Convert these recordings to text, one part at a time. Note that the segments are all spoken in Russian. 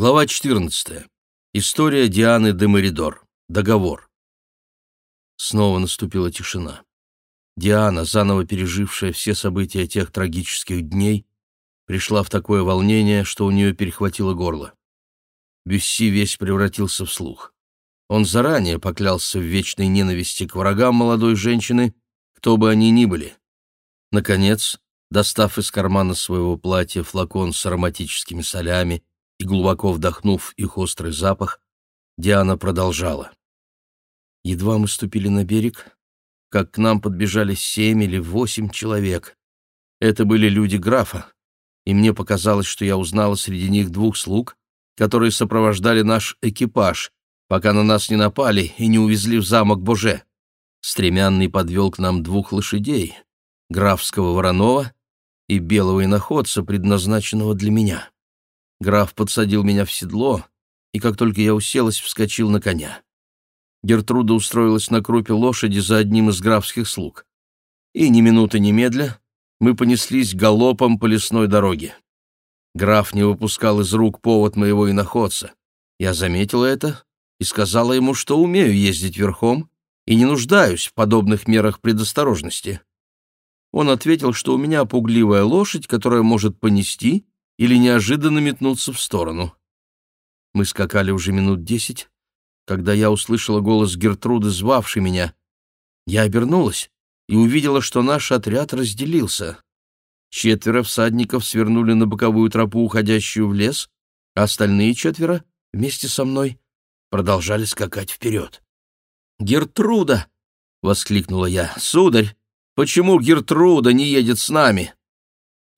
Глава 14. История Дианы де Меридор. Договор. Снова наступила тишина. Диана, заново пережившая все события тех трагических дней, пришла в такое волнение, что у нее перехватило горло. Бюсси весь превратился в слух. Он заранее поклялся в вечной ненависти к врагам молодой женщины, кто бы они ни были. Наконец, достав из кармана своего платья флакон с ароматическими солями и глубоко вдохнув их острый запах, Диана продолжала. Едва мы ступили на берег, как к нам подбежали семь или восемь человек. Это были люди графа, и мне показалось, что я узнала среди них двух слуг, которые сопровождали наш экипаж, пока на нас не напали и не увезли в замок Боже. Стремянный подвел к нам двух лошадей, графского Воронова и белого иноходца, предназначенного для меня. Граф подсадил меня в седло, и как только я уселась, вскочил на коня. Гертруда устроилась на крупе лошади за одним из графских слуг. И ни минуты немедля мы понеслись галопом по лесной дороге. Граф не выпускал из рук повод моего иноходца. Я заметила это и сказала ему, что умею ездить верхом и не нуждаюсь в подобных мерах предосторожности. Он ответил, что у меня пугливая лошадь, которая может понести или неожиданно метнуться в сторону. Мы скакали уже минут десять, когда я услышала голос Гертруды, звавшей меня. Я обернулась и увидела, что наш отряд разделился. Четверо всадников свернули на боковую тропу, уходящую в лес, а остальные четверо вместе со мной продолжали скакать вперед. «Гертруда!» — воскликнула я. «Сударь, почему Гертруда не едет с нами?»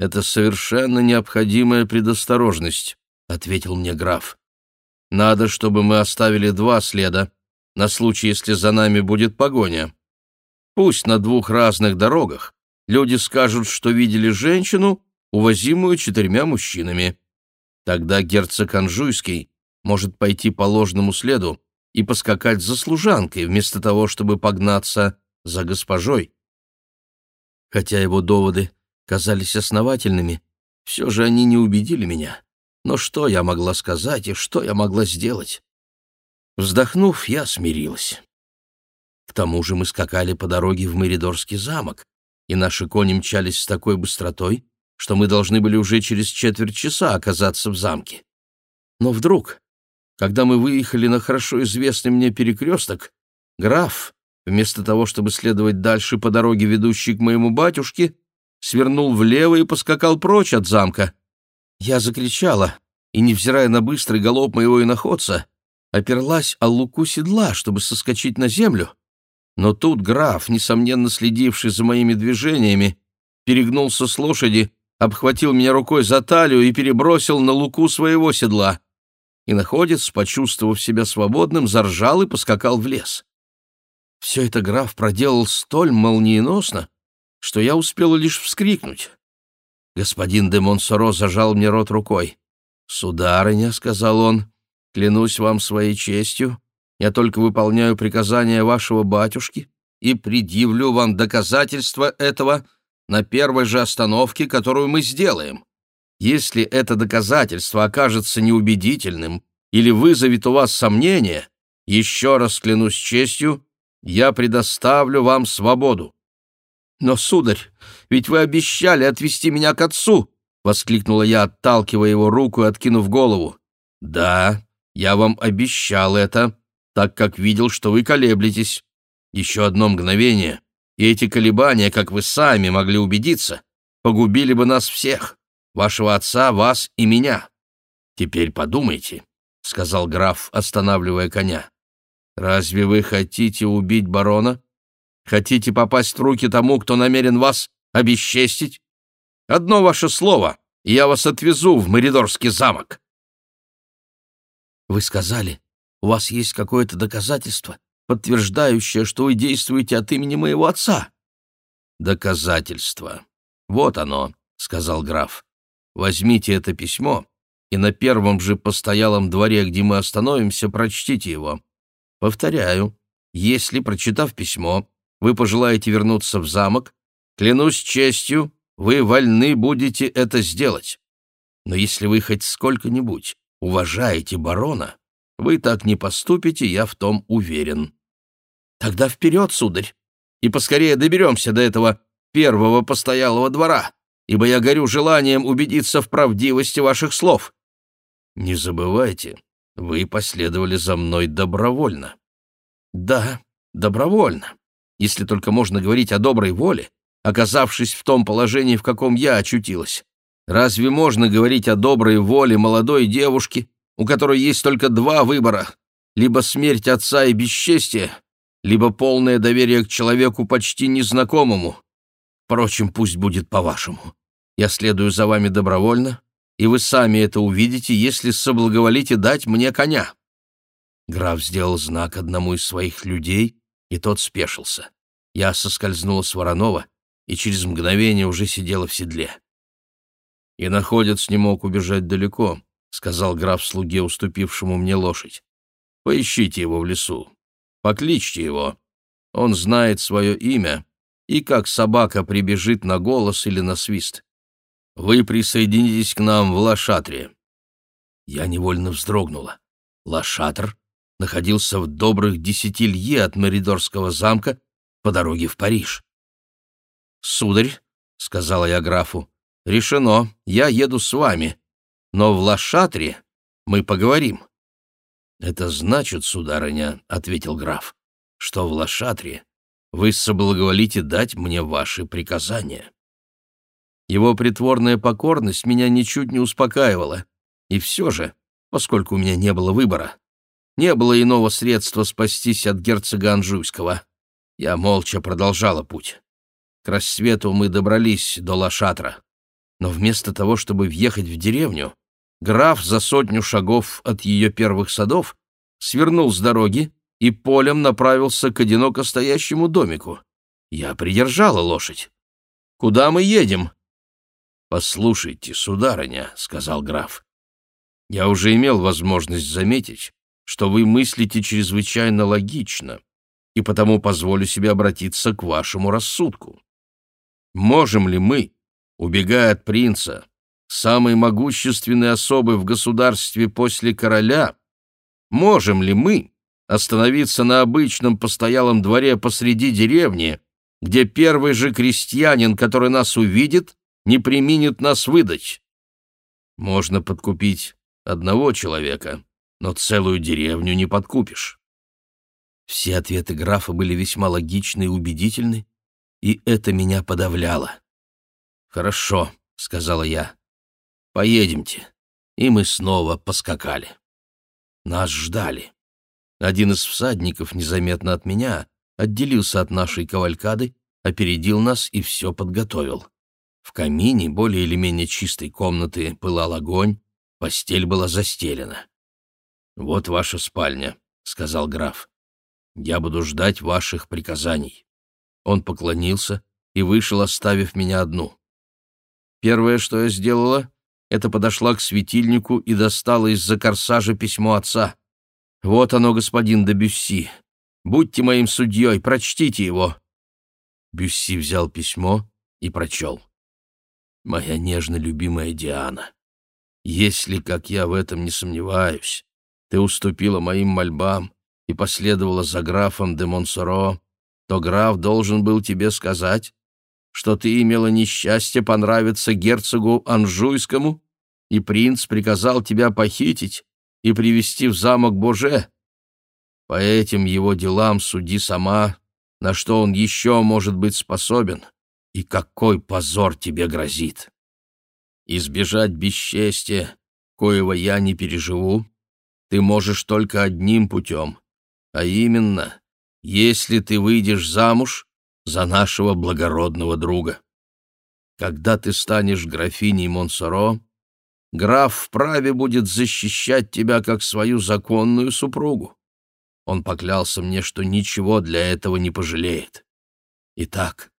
«Это совершенно необходимая предосторожность», — ответил мне граф. «Надо, чтобы мы оставили два следа, на случай, если за нами будет погоня. Пусть на двух разных дорогах люди скажут, что видели женщину, увозимую четырьмя мужчинами. Тогда герцог Анжуйский может пойти по ложному следу и поскакать за служанкой, вместо того, чтобы погнаться за госпожой. Хотя его доводы казались основательными, все же они не убедили меня. Но что я могла сказать и что я могла сделать? Вздохнув, я смирилась. К тому же мы скакали по дороге в Меридорский замок, и наши кони мчались с такой быстротой, что мы должны были уже через четверть часа оказаться в замке. Но вдруг, когда мы выехали на хорошо известный мне перекресток, граф, вместо того, чтобы следовать дальше по дороге, ведущей к моему батюшке, свернул влево и поскакал прочь от замка. Я закричала, и, невзирая на быстрый галоп моего иноходца, оперлась о луку седла, чтобы соскочить на землю. Но тут граф, несомненно следивший за моими движениями, перегнулся с лошади, обхватил меня рукой за талию и перебросил на луку своего седла. И находец, почувствовав себя свободным, заржал и поскакал в лес. Все это граф проделал столь молниеносно, что я успела лишь вскрикнуть. Господин де Монсоро зажал мне рот рукой. «Сударыня», — сказал он, — «клянусь вам своей честью, я только выполняю приказания вашего батюшки и предъявлю вам доказательства этого на первой же остановке, которую мы сделаем. Если это доказательство окажется неубедительным или вызовет у вас сомнения, еще раз клянусь честью, я предоставлю вам свободу. «Но, сударь, ведь вы обещали отвезти меня к отцу!» — воскликнула я, отталкивая его руку и откинув голову. «Да, я вам обещал это, так как видел, что вы колеблетесь. Еще одно мгновение, и эти колебания, как вы сами могли убедиться, погубили бы нас всех, вашего отца, вас и меня. Теперь подумайте», — сказал граф, останавливая коня. «Разве вы хотите убить барона?» Хотите попасть в руки тому, кто намерен вас обесчестить? Одно ваше слово, и я вас отвезу в Меридорский замок. Вы сказали, у вас есть какое-то доказательство, подтверждающее, что вы действуете от имени моего отца. Доказательство. Вот оно, сказал граф. Возьмите это письмо и на первом же постоялом дворе, где мы остановимся, прочтите его. Повторяю, если, прочитав письмо, вы пожелаете вернуться в замок, клянусь честью, вы вольны будете это сделать. Но если вы хоть сколько-нибудь уважаете барона, вы так не поступите, я в том уверен. Тогда вперед, сударь, и поскорее доберемся до этого первого постоялого двора, ибо я горю желанием убедиться в правдивости ваших слов. Не забывайте, вы последовали за мной добровольно. Да, добровольно, если только можно говорить о доброй воле, оказавшись в том положении, в каком я очутилась. Разве можно говорить о доброй воле молодой девушки, у которой есть только два выбора — либо смерть отца и бесчестие, либо полное доверие к человеку почти незнакомому? Впрочем, пусть будет по-вашему. Я следую за вами добровольно, и вы сами это увидите, если соблаговолите дать мне коня». Граф сделал знак одному из своих людей, и тот спешился. Я соскользнула с Воронова и через мгновение уже сидела в седле. «И находец не мог убежать далеко», — сказал граф слуге, уступившему мне лошадь. «Поищите его в лесу. Покличьте его. Он знает свое имя, и как собака прибежит на голос или на свист. Вы присоединитесь к нам в Лошатре». Я невольно вздрогнула. Лошатр находился в добрых десяти лье от Меридорского замка по дороге в Париж. «Сударь», — сказала я графу, — «решено, я еду с вами, но в Лошатре мы поговорим». «Это значит, сударыня», — ответил граф, — «что в Лошатре вы соблаговолите дать мне ваши приказания». Его притворная покорность меня ничуть не успокаивала, и все же, поскольку у меня не было выбора, не было иного средства спастись от герцога Анжуйского, я молча продолжала путь. К рассвету мы добрались до Лошатра. Но вместо того, чтобы въехать в деревню, граф за сотню шагов от ее первых садов свернул с дороги и полем направился к одиноко стоящему домику. Я придержала лошадь. «Куда мы едем?» «Послушайте, сударыня», — сказал граф, — «я уже имел возможность заметить, что вы мыслите чрезвычайно логично, и потому позволю себе обратиться к вашему рассудку. Можем ли мы, убегая от принца, самой могущественной особы в государстве после короля, можем ли мы остановиться на обычном постоялом дворе посреди деревни, где первый же крестьянин, который нас увидит, не применит нас выдать? Можно подкупить одного человека, но целую деревню не подкупишь. Все ответы графа были весьма логичны и убедительны, и это меня подавляло. «Хорошо», — сказала я, — «поедемте». И мы снова поскакали. Нас ждали. Один из всадников, незаметно от меня, отделился от нашей кавалькады, опередил нас и все подготовил. В камине более или менее чистой комнаты пылал огонь, постель была застелена. «Вот ваша спальня», — сказал граф. «Я буду ждать ваших приказаний». Он поклонился и вышел, оставив меня одну. Первое, что я сделала, это подошла к светильнику и достала из-за корсажа письмо отца. «Вот оно, господин де Бюсси. Будьте моим судьей, прочтите его». Бюсси взял письмо и прочел. «Моя нежно любимая Диана, если, как я в этом не сомневаюсь, ты уступила моим мольбам и последовала за графом де Монсоро, то граф должен был тебе сказать, что ты имела несчастье понравиться герцогу Анжуйскому, и принц приказал тебя похитить и привести в замок Боже. По этим его делам суди сама, на что он еще может быть способен, и какой позор тебе грозит. Избежать бесчестия, коего я не переживу, ты можешь только одним путем, а именно если ты выйдешь замуж за нашего благородного друга. Когда ты станешь графиней Монсоро, граф вправе будет защищать тебя как свою законную супругу. Он поклялся мне, что ничего для этого не пожалеет. Итак,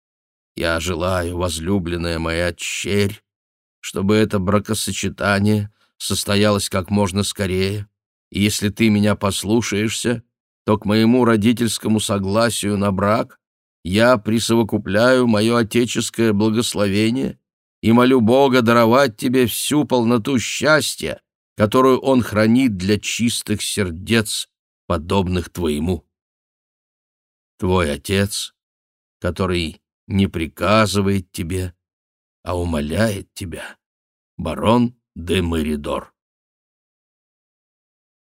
я желаю, возлюбленная моя черь, чтобы это бракосочетание состоялось как можно скорее, и если ты меня послушаешься, то к моему родительскому согласию на брак я присовокупляю мое отеческое благословение и молю Бога даровать тебе всю полноту счастья, которую он хранит для чистых сердец, подобных твоему. Твой отец, который не приказывает тебе, а умоляет тебя, барон де Меридор.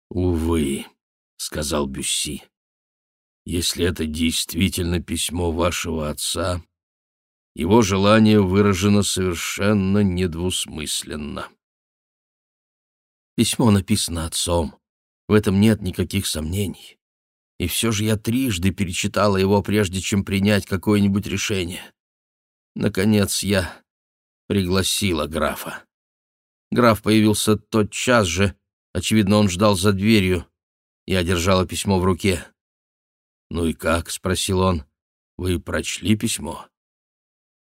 «Увы», — сказал Бюсси, — «если это действительно письмо вашего отца, его желание выражено совершенно недвусмысленно». Письмо написано отцом, в этом нет никаких сомнений. И все же я трижды перечитала его, прежде чем принять какое-нибудь решение. Наконец я пригласила графа. Граф появился тот час же, очевидно, он ждал за дверью. Я держала письмо в руке. «Ну и как?» — спросил он. «Вы прочли письмо?»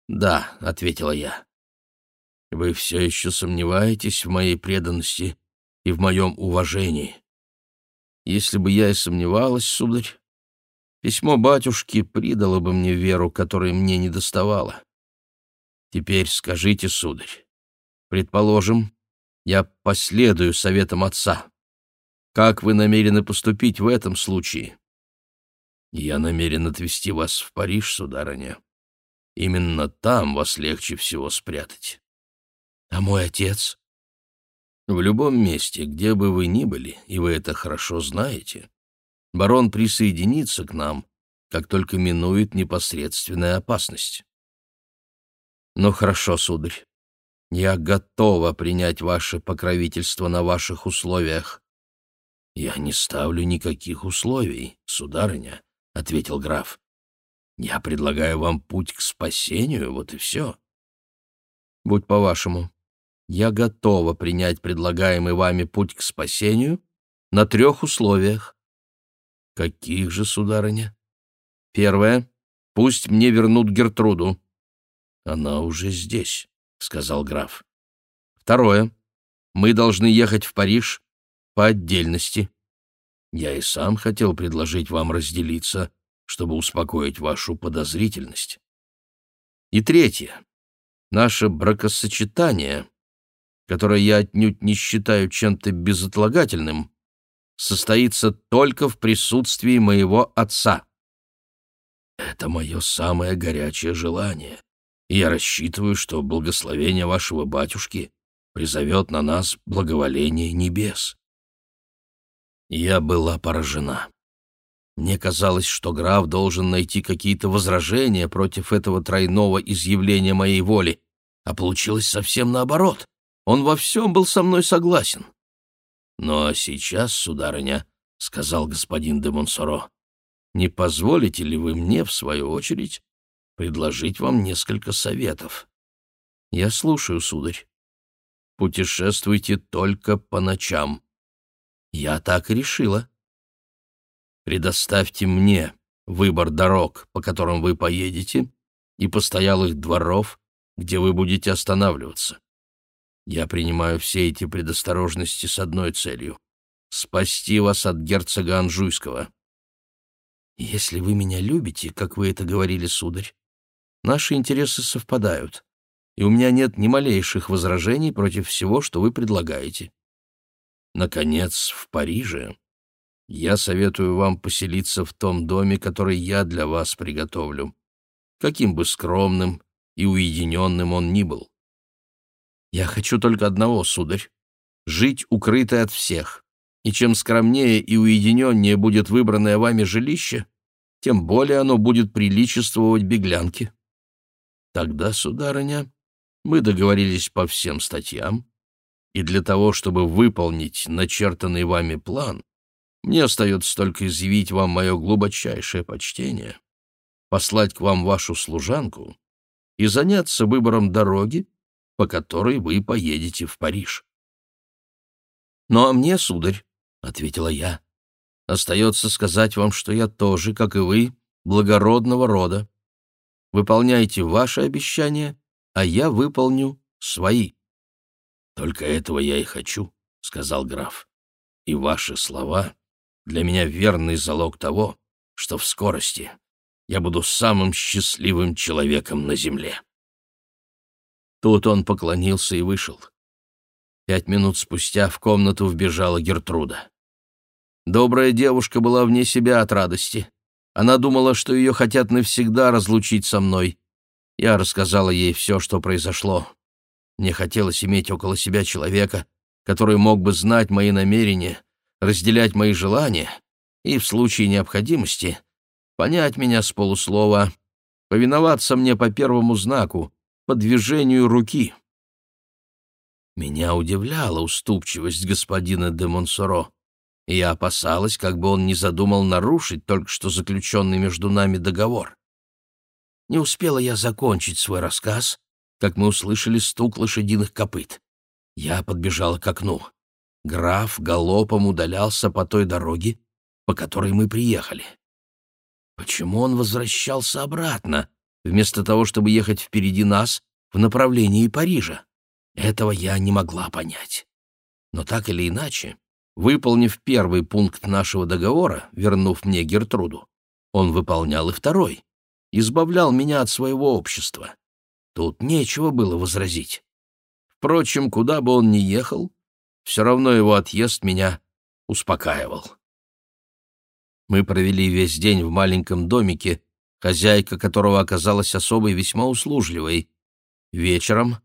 «Да», — ответила я. «Вы все еще сомневаетесь в моей преданности и в моем уважении. Если бы я и сомневалась, сударь, письмо батюшки придало бы мне веру, которой мне не доставало. Теперь скажите, сударь, предположим, я последую советам отца. Как вы намерены поступить в этом случае? Я намерен отвезти вас в Париж, сударыня. Именно там вас легче всего спрятать. А мой отец? В любом месте, где бы вы ни были, и вы это хорошо знаете, барон присоединится к нам, как только минует непосредственная опасность. Ну хорошо, сударь, я готова принять ваше покровительство на ваших условиях. Я не ставлю никаких условий, сударыня, — ответил граф. Я предлагаю вам путь к спасению, вот и все. Будь по-вашему, я готова принять предлагаемый вами путь к спасению на трех условиях. Каких же, сударыня? Первое. Пусть мне вернут Гертруду. Она уже здесь, сказал граф. Второе. Мы должны ехать в Париж по отдельности. Я и сам хотел предложить вам разделиться, чтобы успокоить вашу подозрительность. И третье. Наше бракосочетание которое я отнюдь не считаю чем-то безотлагательным, состоится только в присутствии моего отца. Это мое самое горячее желание, и я рассчитываю, что благословение вашего батюшки призовет на нас благоволение небес. Я была поражена. Мне казалось, что граф должен найти какие-то возражения против этого тройного изъявления моей воли, а получилось совсем наоборот. Он во всем был со мной согласен. «Ну а сейчас, сударыня, — сказал господин де Монсоро, — не позволите ли вы мне, в свою очередь, предложить вам несколько советов?» «Я слушаю, сударь. Путешествуйте только по ночам». «Я так и решила». «Предоставьте мне выбор дорог, по которым вы поедете, и постоялых дворов, где вы будете останавливаться. Я принимаю все эти предосторожности с одной целью — спасти вас от герцога Анжуйского. Если вы меня любите, как вы это говорили, сударь, наши интересы совпадают, и у меня нет ни малейших возражений против всего, что вы предлагаете. Наконец, в Париже я советую вам поселиться в том доме, который я для вас приготовлю, каким бы скромным и уединенным он ни был. Я хочу только одного, сударь — жить укрытой от всех. И чем скромнее и уединеннее будет выбранное вами жилище, тем более оно будет приличествовать беглянке. Тогда, сударыня, мы договорились по всем статьям, и для того, чтобы выполнить начертанный вами план, мне остается только изъявить вам мое глубочайшее почтение, послать к вам вашу служанку и заняться выбором дороги, по которой вы поедете в Париж. «Ну а мне, сударь», — ответила я, — «остается сказать вам, что я тоже, как и вы, благородного рода. Выполняйте ваши обещания, а я выполню свои». «Только этого я и хочу», — сказал граф. «И ваши слова для меня верный залог того, что в скорости я буду самым счастливым человеком на земле». Тут он поклонился и вышел. Пять минут спустя в комнату вбежала Гертруда. Добрая девушка была вне себя от радости. Она думала, что ее хотят навсегда разлучить со мной. Я рассказала ей все, что произошло. Мне хотелось иметь около себя человека, который мог бы знать мои намерения, разделять мои желания и, в случае необходимости, понять меня с полуслова, повиноваться мне по первому знаку, по движению руки. Меня удивляла уступчивость господина де Монсоро и я опасалась, как бы он не задумал нарушить только что заключенный между нами договор. Не успела я закончить свой рассказ, как мы услышали стук лошадиных копыт. Я подбежала к окну. Граф галопом удалялся по той дороге, по которой мы приехали. Почему он возвращался обратно, вместо того, чтобы ехать впереди нас в направлении Парижа? Этого я не могла понять. Но так или иначе, Выполнив первый пункт нашего договора, вернув мне Гертруду, он выполнял и второй, избавлял меня от своего общества. Тут нечего было возразить. Впрочем, куда бы он ни ехал, все равно его отъезд меня успокаивал. Мы провели весь день в маленьком домике, хозяйка которого оказалась особой весьма услужливой. Вечером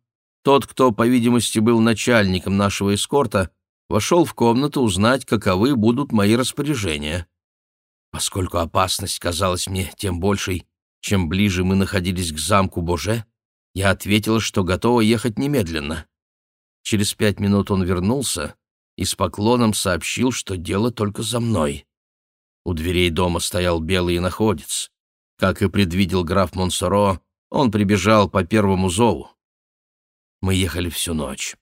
тот, кто, по видимости, был начальником нашего эскорта, вошел в комнату узнать, каковы будут мои распоряжения. Поскольку опасность казалась мне тем большей, чем ближе мы находились к замку Боже, я ответила, что готова ехать немедленно. Через пять минут он вернулся и с поклоном сообщил, что дело только за мной. У дверей дома стоял белый находец. Как и предвидел граф Монсоро, он прибежал по первому зову. Мы ехали всю ночь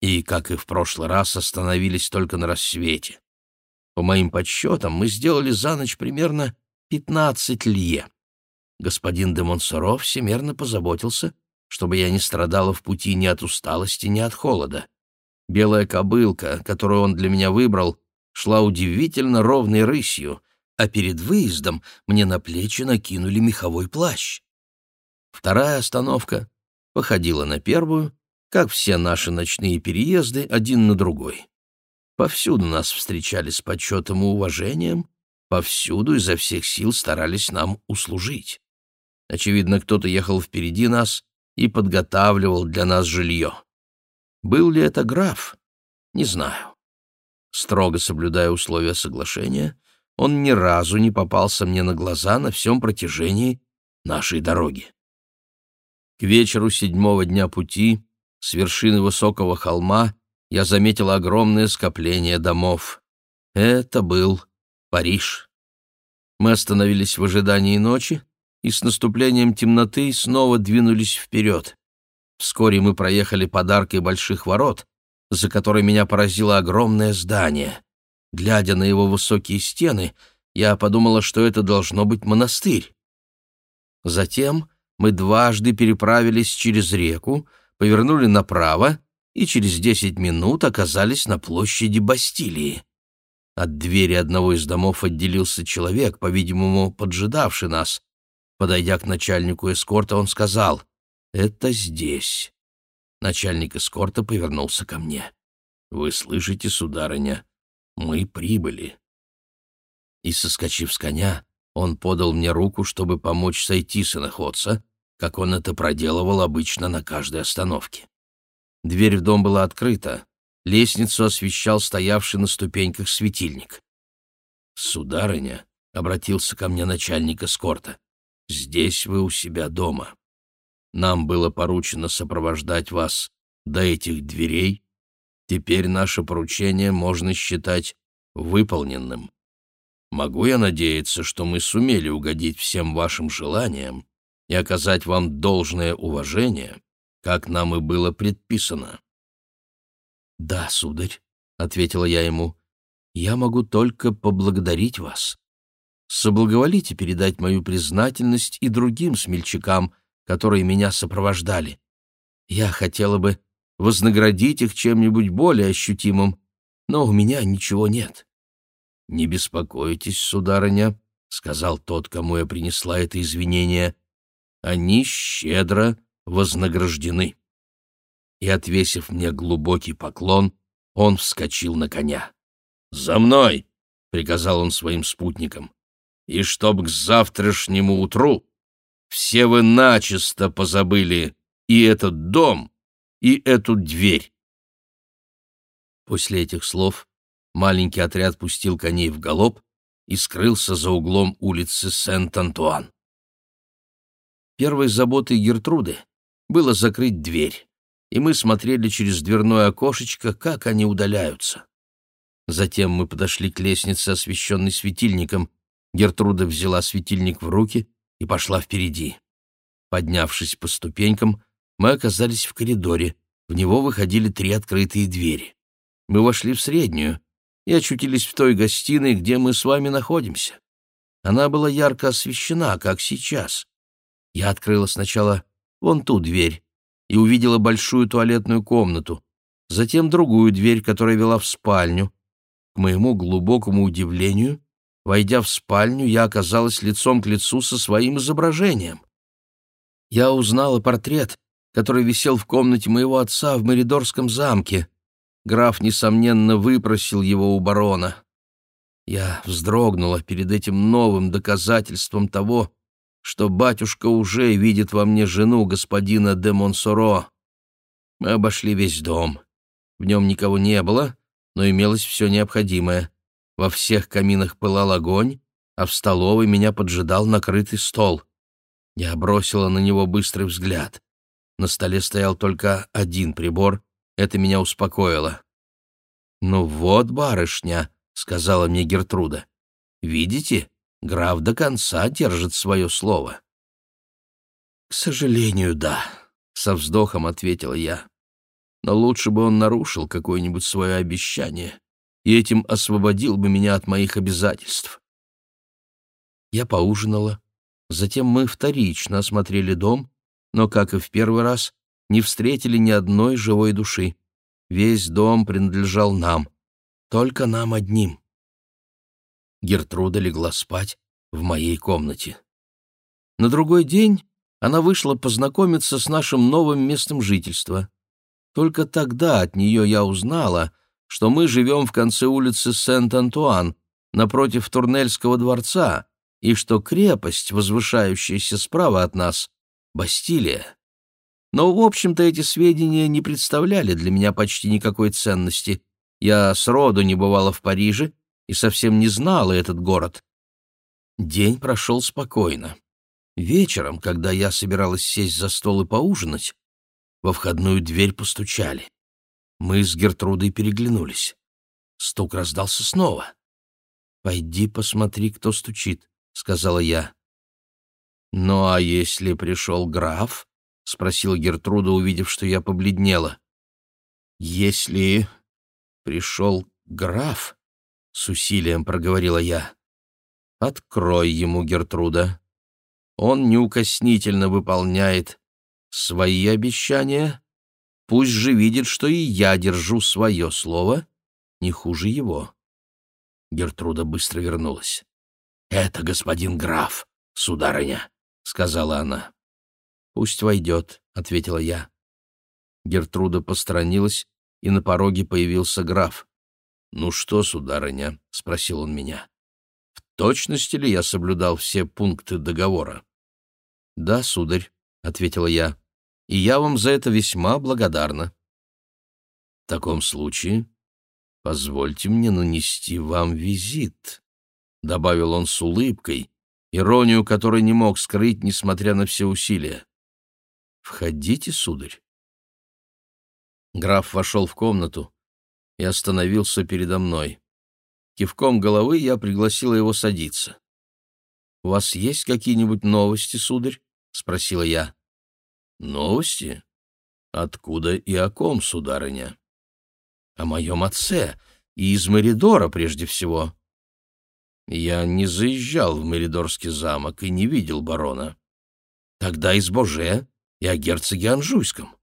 и, как и в прошлый раз, остановились только на рассвете. По моим подсчетам, мы сделали за ночь примерно пятнадцать лье. Господин де Монсоро всемерно позаботился, чтобы я не страдала в пути ни от усталости, ни от холода. Белая кобылка, которую он для меня выбрал, шла удивительно ровной рысью, а перед выездом мне на плечи накинули меховой плащ. Вторая остановка походила на первую, как все наши ночные переезды, один на другой. Повсюду нас встречали с почетом и уважением, повсюду изо всех сил старались нам услужить. Очевидно, кто-то ехал впереди нас и подготавливал для нас жилье. Был ли это граф? Не знаю. Строго соблюдая условия соглашения, он ни разу не попался мне на глаза на всем протяжении нашей дороги. К вечеру седьмого дня пути с вершины высокого холма я заметил огромное скопление домов. Это был Париж. Мы остановились в ожидании ночи и с наступлением темноты снова двинулись вперед. Вскоре мы проехали под аркой больших ворот, за которой меня поразило огромное здание. Глядя на его высокие стены, я подумала, что это должно быть монастырь. Затем мы дважды переправились через реку, повернули направо и через десять минут оказались на площади Бастилии. От двери одного из домов отделился человек, по-видимому, поджидавший нас. Подойдя к начальнику эскорта, он сказал «Это здесь». Начальник эскорта повернулся ко мне. «Вы слышите, сударыня, мы прибыли». И, соскочив с коня, он подал мне руку, чтобы помочь сойти с иноходца, как он это проделывал обычно на каждой остановке. Дверь в дом была открыта, лестницу освещал стоявший на ступеньках светильник. «Сударыня», — обратился ко мне начальник эскорта, — «здесь вы у себя дома. Нам было поручено сопровождать вас до этих дверей. Теперь наше поручение можно считать выполненным. Могу я надеяться, что мы сумели угодить всем вашим желаниям и оказать вам должное уважение, как нам и было предписано». «Да, сударь», — ответила я ему, — «я могу только поблагодарить вас. Соблаговолите передать мою признательность и другим смельчакам, которые меня сопровождали. Я хотела бы вознаградить их чем-нибудь более ощутимым, но у меня ничего нет». «Не беспокойтесь, сударыня», — сказал тот, кому я принесла это извинение, — они щедро вознаграждены. и, отвесив мне глубокий поклон, он вскочил на коня. «За мной!» — приказал он своим спутникам. «И чтоб к завтрашнему утру все вы начисто позабыли и этот дом, и эту дверь». После этих слов маленький отряд пустил коней в галоп и скрылся за углом улицы Сент-Антуан. Первой заботой Гертруды было закрыть дверь, и мы смотрели через дверное окошечко, как они удаляются. Затем мы подошли к лестнице, освещенной светильником. Гертруда взяла светильник в руки и пошла впереди. Поднявшись по ступенькам, мы оказались в коридоре. В него выходили три открытые двери. Мы вошли в среднюю и очутились в той гостиной, где мы с вами находимся. Она была ярко освещена, как сейчас. Я открыла сначала вон ту дверь и увидела большую туалетную комнату, затем другую дверь, которая вела в спальню. К моему глубокому удивлению, войдя в спальню, я оказалась лицом к лицу со своим изображением. Я узнала портрет, который висел в комнате моего отца в Меридорском замке. Граф, несомненно, выпросил его у барона. Я вздрогнула перед этим новым доказательством того, что батюшка уже видит во мне жену господина де Монсоро. Мы обошли весь дом. В нем никого не было, но имелось все необходимое. Во всех каминах пылал огонь, а в столовой меня поджидал накрытый стол. Я бросила на него быстрый взгляд. На столе стоял только один прибор, это меня успокоило. «Ну вот, барышня», — сказала мне Гертруда, — «видите, Граф до конца держит свое слово. «К сожалению, да», — со вздохом ответил я. «Но лучше бы он нарушил какое-нибудь свое обещание и этим освободил бы меня от моих обязательств». Я поужинала, затем мы вторично осмотрели дом, но, как и в первый раз, не встретили ни одной живой души. Весь дом принадлежал нам, только нам одним. Гертруда легла спать в моей комнате. На другой день она вышла познакомиться с нашим новым местом жительства. Только тогда от нее я узнала, что мы живем в конце улицы Сент-Антуан, напротив Турнельского дворца, и что крепость, возвышающаяся справа от нас, — Бастилия. Но, в общем-то, эти сведения не представляли для меня почти никакой ценности. Я сроду не бывала в Париже и совсем не знала этот город. День прошел спокойно. Вечером, когда я собиралась сесть за стол и поужинать, во входную дверь постучали. Мы с Гертрудой переглянулись. Стук раздался снова. «Пойди посмотри, кто стучит», — сказала я. «Ну а если пришел граф?» — спросила Гертруда, увидев, что я побледнела. «Если пришел граф?» с усилием проговорила я. Открой ему, Гертруда. Он неукоснительно выполняет свои обещания. Пусть же видит, что и я держу свое слово, не хуже его. Гертруда быстро вернулась. «Это господин граф, сударыня», — сказала она. «Пусть войдет», — ответила я. Гертруда посторонилась, и на пороге появился граф. «Ну что, сударыня?» — спросил он меня. «В точности ли я соблюдал все пункты договора?» «Да, сударь», — ответила я, — «и я вам за это весьма благодарна». «В таком случае позвольте мне нанести вам визит», — добавил он с улыбкой, иронию которой не мог скрыть, несмотря на все усилия. «Входите, сударь». Граф вошел в комнату, и остановился передо мной. Кивком головы я пригласила его садиться. «У вас есть какие-нибудь новости, сударь?» — спросила я. «Новости? Откуда и о ком, сударыня?» «О моем отце и из Меридора прежде всего». «Я не заезжал в Меридорский замок и не видел барона». «Тогда из Боже и о герцоге Анжуйском».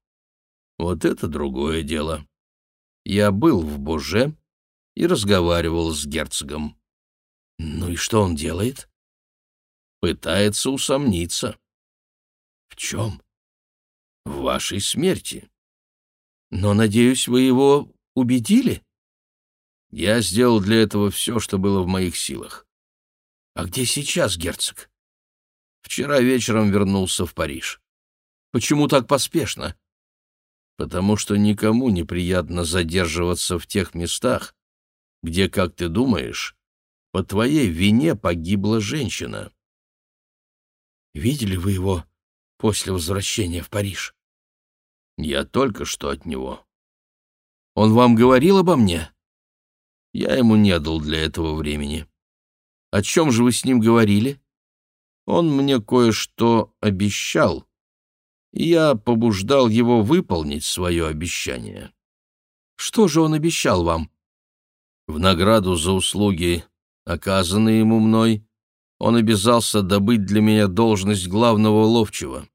«Вот это другое дело я был в Боже и разговаривал с герцогом. Ну и что он делает? Пытается усомниться. В чем? В вашей смерти. Но, надеюсь, вы его убедили? Я сделал для этого все, что было в моих силах. А где сейчас герцог? Вчера вечером вернулся в Париж. Почему так поспешно? Потому что никому неприятно задерживаться в тех местах, где, как ты думаешь, по твоей вине погибла женщина. Видели вы его после возвращения в Париж? Я только что от него. Он вам говорил обо мне? Я ему не дал для этого времени. О чем же вы с ним говорили? Он мне кое-что обещал, и я побуждал его выполнить свое обещание. Что же он обещал вам? В награду за услуги, оказанные ему мной, он обязался добыть для меня должность главного ловчего.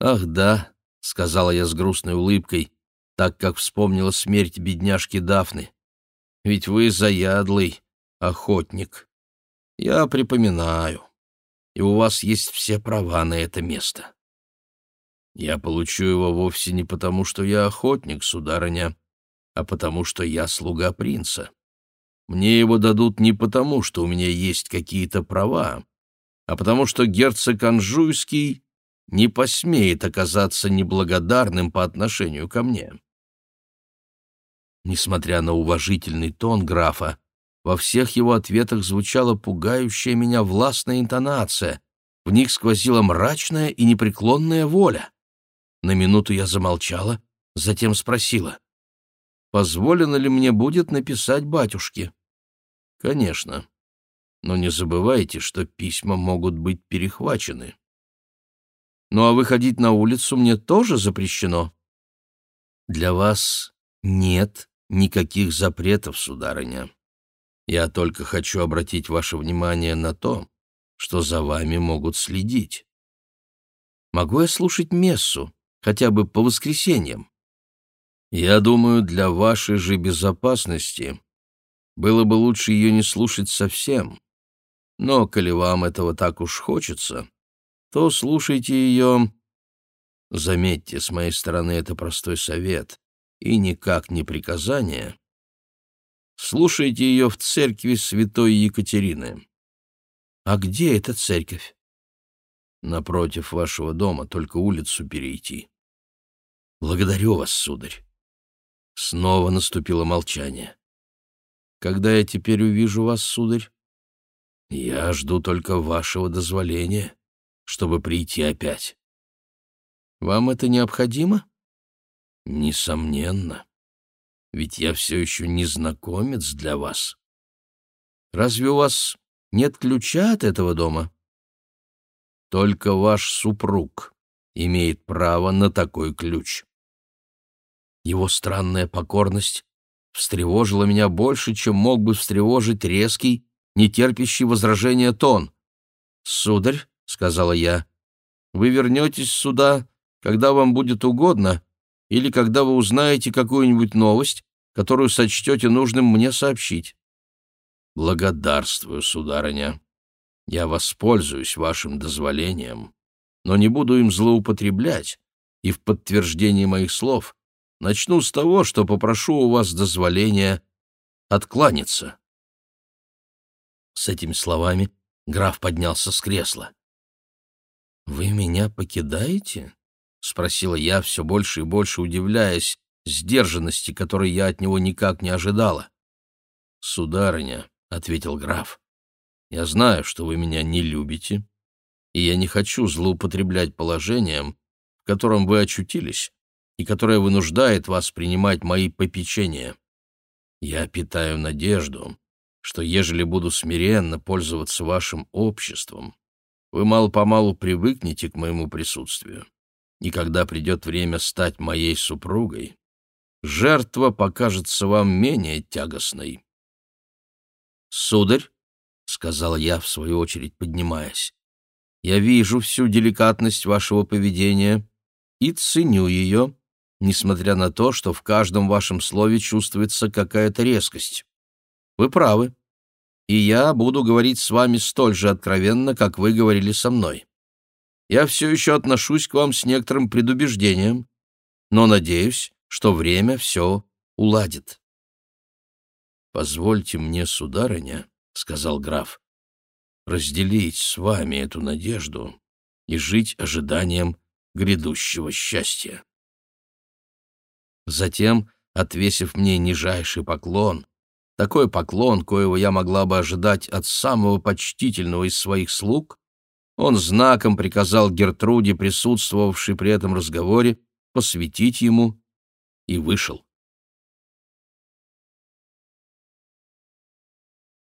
Ах да, — сказала я с грустной улыбкой, так как вспомнила смерть бедняжки Дафны. «Ведь вы заядлый охотник. Я припоминаю, и у вас есть все права на это место. Я получу его вовсе не потому, что я охотник, сударыня, а потому, что я слуга принца. Мне его дадут не потому, что у меня есть какие-то права, а потому что герцог Анжуйский не посмеет оказаться неблагодарным по отношению ко мне. Несмотря на уважительный тон графа, во всех его ответах звучала пугающая меня властная интонация, в них сквозила мрачная и непреклонная воля. На минуту я замолчала, затем спросила, «Позволено ли мне будет написать батюшке?» «Конечно. Но не забывайте, что письма могут быть перехвачены». Ну а выходить на улицу мне тоже запрещено. Для вас нет никаких запретов, сударыня. Я только хочу обратить ваше внимание на то, что за вами могут следить. Могу я слушать мессу, хотя бы по воскресеньям? Я думаю, для вашей же безопасности было бы лучше ее не слушать совсем. Но, коли вам этого так уж хочется, то слушайте ее... Заметьте, с моей стороны это простой совет и никак не приказание. Слушайте ее в церкви святой Екатерины. А где эта церковь? Напротив вашего дома, только улицу перейти. Благодарю вас, сударь. Снова наступило молчание. Когда я теперь увижу вас, сударь? Я жду только вашего дозволения чтобы прийти опять. Вам это необходимо? Несомненно. Ведь я все еще незнакомец для вас. Разве у вас нет ключа от этого дома? Только ваш супруг имеет право на такой ключ. Его странная покорность встревожила меня больше, чем мог бы встревожить резкий, нетерпящий возражения тон. «Сударь, — сказала я. «Вы вернетесь сюда, когда вам будет угодно, или когда вы узнаете какую-нибудь новость, которую сочтете нужным мне сообщить». «Благодарствую, сударыня. Я воспользуюсь вашим дозволением, но не буду им злоупотреблять, и в подтверждение моих слов начну с того, что попрошу у вас дозволения откланяться». С этими словами граф поднялся с кресла. «Вы меня покидаете?» — спросила я, все больше и больше удивляясь сдержанности, которой я от него никак не ожидала. «Сударыня», — ответил граф, — «я знаю, что вы меня не любите, и я не хочу злоупотреблять положением, в котором вы очутились и которое вынуждает вас принимать мои попечения. Я питаю надежду, что ежели буду смиренно пользоваться вашим обществом, вы мало-помалу привыкнете к моему присутствию. И когда придет время стать моей супругой, жертва покажется вам менее тягостной. «Сударь», — сказал я, в свою очередь поднимаясь, — «я вижу всю деликатность вашего поведения и ценю ее, несмотря на то, что в каждом вашем слове чувствуется какая-то резкость. Вы правы и я буду говорить с вами столь же откровенно, как вы говорили со мной. Я все еще отношусь к вам с некоторым предубеждением, но надеюсь, что время все уладит. «Позвольте мне, сударыня», — сказал граф, — «разделить с вами эту надежду и жить ожиданием грядущего счастья». Затем, отвесив мне нижайший поклон, такой поклон, коего я могла бы ожидать от самого почтительного из своих слуг, он знаком приказал Гертруде, присутствовавшей при этом разговоре, посвятить ему, и вышел.